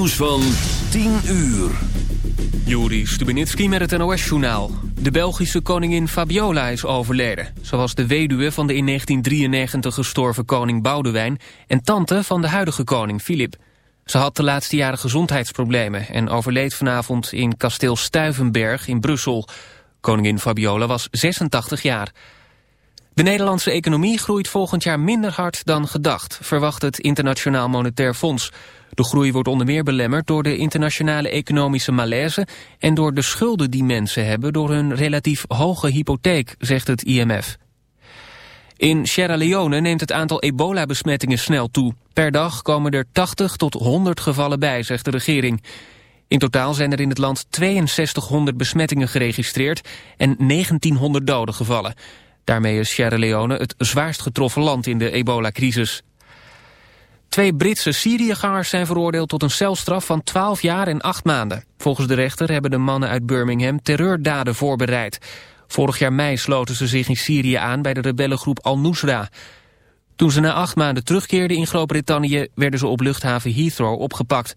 nieuws van 10 uur. Juri Stubenitski met het NOS-journaal. De Belgische koningin Fabiola is overleden. Ze was de weduwe van de in 1993 gestorven koning Boudewijn... en tante van de huidige koning Filip. Ze had de laatste jaren gezondheidsproblemen... en overleed vanavond in kasteel Stuivenberg in Brussel. Koningin Fabiola was 86 jaar. De Nederlandse economie groeit volgend jaar minder hard dan gedacht... verwacht het Internationaal Monetair Fonds... De groei wordt onder meer belemmerd door de internationale economische malaise en door de schulden die mensen hebben door hun relatief hoge hypotheek, zegt het IMF. In Sierra Leone neemt het aantal ebola-besmettingen snel toe. Per dag komen er 80 tot 100 gevallen bij, zegt de regering. In totaal zijn er in het land 6200 besmettingen geregistreerd en 1900 doden gevallen. Daarmee is Sierra Leone het zwaarst getroffen land in de ebola-crisis. Twee Britse Syriëgangers zijn veroordeeld tot een celstraf van 12 jaar en 8 maanden. Volgens de rechter hebben de mannen uit Birmingham terreurdaden voorbereid. Vorig jaar mei sloten ze zich in Syrië aan bij de rebellengroep Al-Nusra. Toen ze na acht maanden terugkeerden in Groot-Brittannië... werden ze op luchthaven Heathrow opgepakt.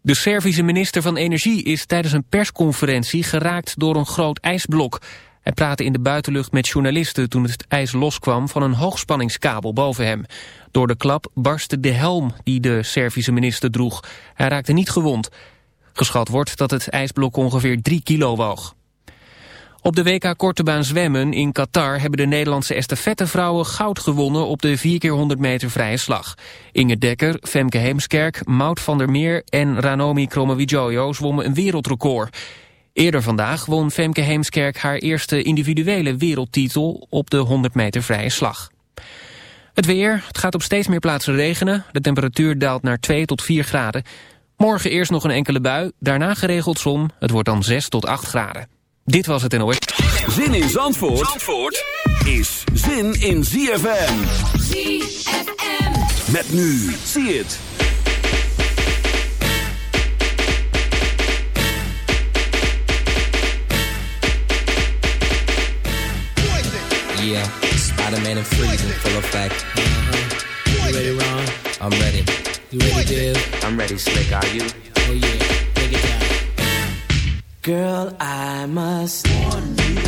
De Servische minister van Energie is tijdens een persconferentie... geraakt door een groot ijsblok... Hij praatte in de buitenlucht met journalisten toen het ijs loskwam van een hoogspanningskabel boven hem. Door de klap barstte de helm die de Servische minister droeg. Hij raakte niet gewond. Geschat wordt dat het ijsblok ongeveer 3 kilo woog. Op de WK Korte Baan Zwemmen in Qatar hebben de Nederlandse estafettevrouwen goud gewonnen op de 4 keer 100 meter vrije slag. Inge Dekker, Femke Heemskerk, Mout van der Meer en Ranomi Kromowidjojo zwommen een wereldrecord. Eerder vandaag won Femke Heemskerk haar eerste individuele wereldtitel op de 100 meter vrije slag. Het weer, het gaat op steeds meer plaatsen regenen. De temperatuur daalt naar 2 tot 4 graden. Morgen eerst nog een enkele bui, daarna geregeld zon. Het wordt dan 6 tot 8 graden. Dit was het NOS. Zin in Zandvoort, Zandvoort is zin in ZFM. ZFM. Met nu, zie het. Yeah, Spider-Man and Freeze in full effect. Uh-huh. You ready, Ron? I'm ready. You ready, Dave? I'm ready, Slick. Are you? Oh yeah, take it down. Girl, I must warn you.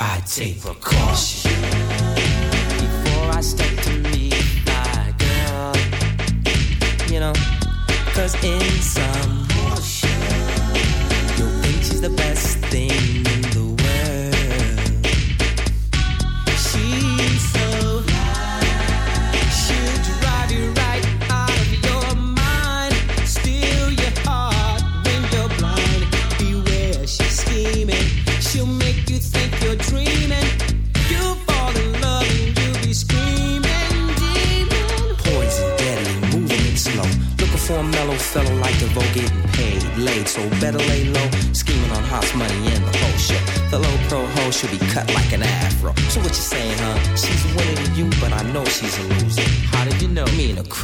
I take precaution. Before I step to meet my girl. You know, cause in some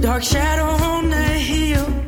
Dark shadow on the hill.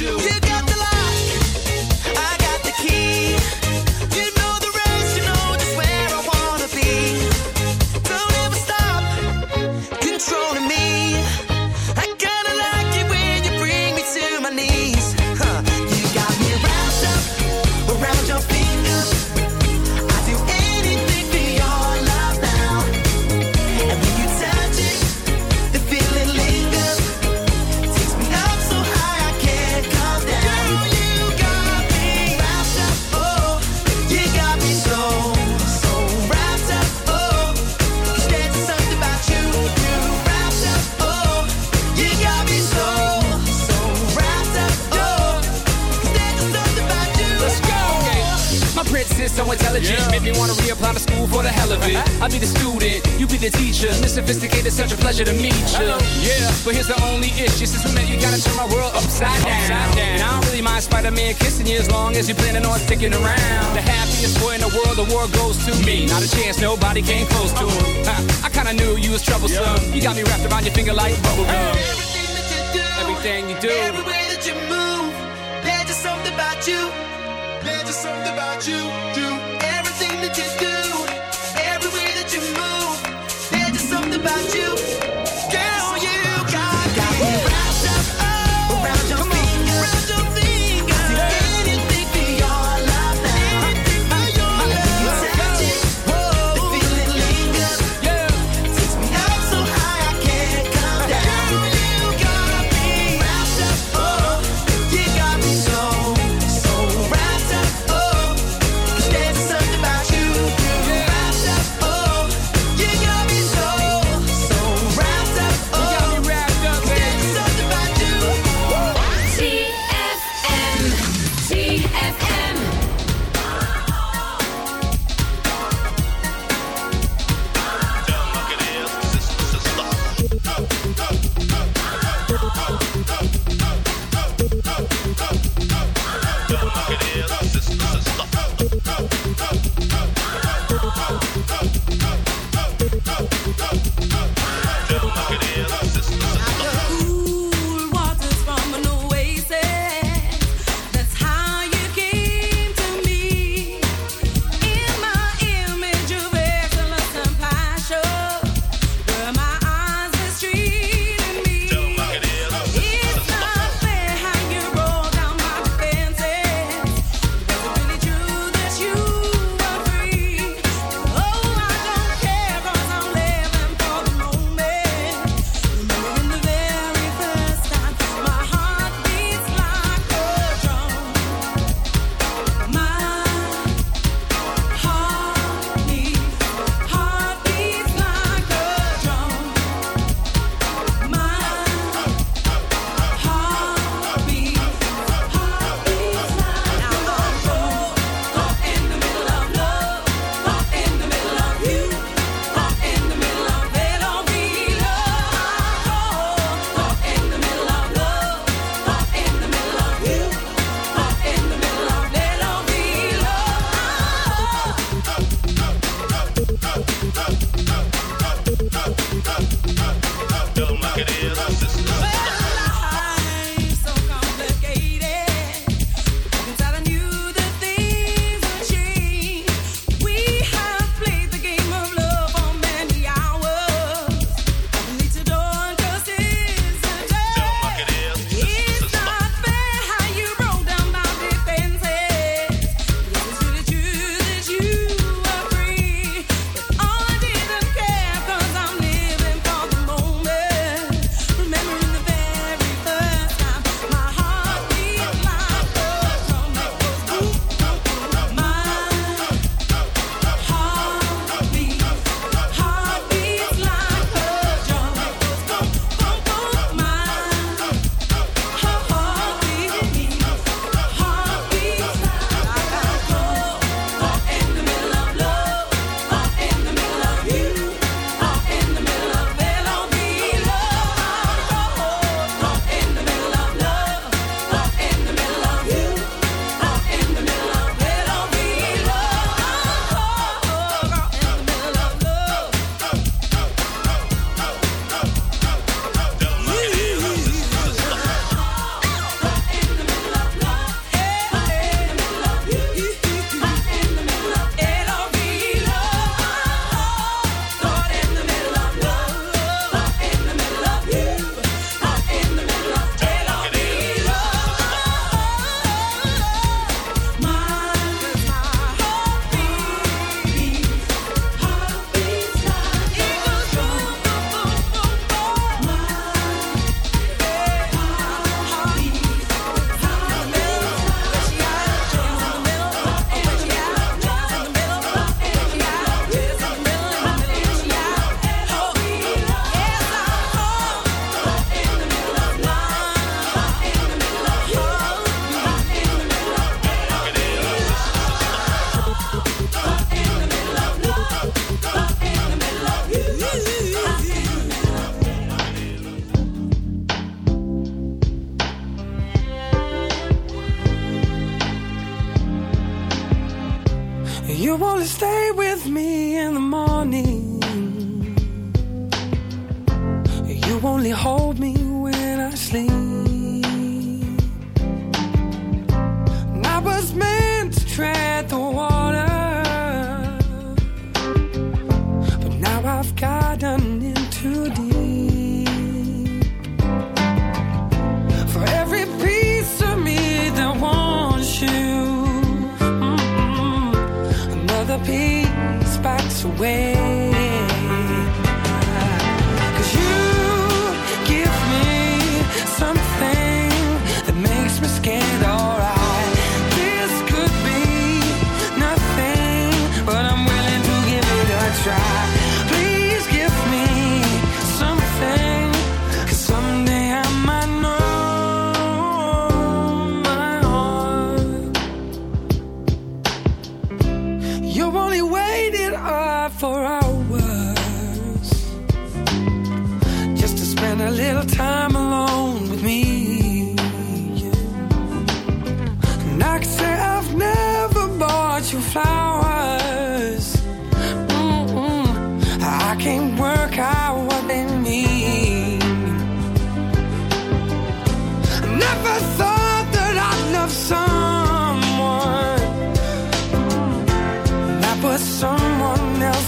Something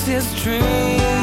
someone else's dream.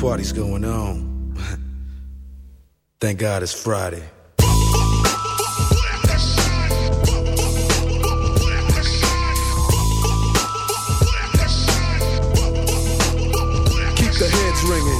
Party's going on. Thank God it's Friday. Keep the heads ringing.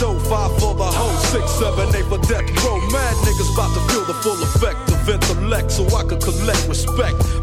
show. Five for the hoe, six, seven, eight for death row. Mad niggas about to feel the full effect of intellect so I can collect respect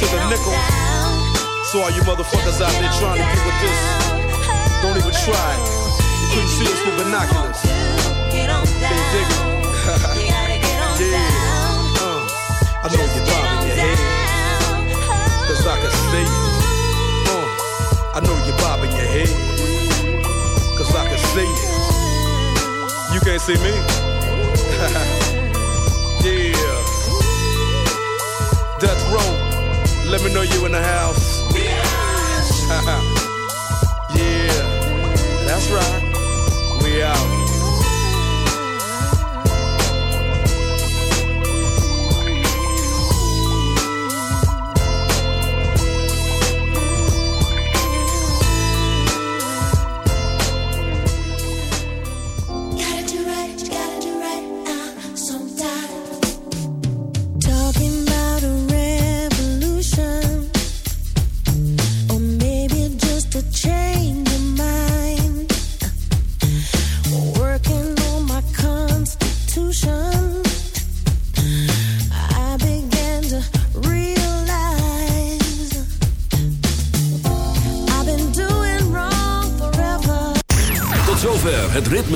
To the nickel. So all you motherfuckers out there trying to get with this, don't even try. You couldn't see us with binoculars. They dig it. yeah. Uh, I know you're bobbing your head. Cause I can see it. Uh, I know you're bobbing your head. Cause I can see it. You can't see me? Let me know you in the house. yeah. That's right. We out.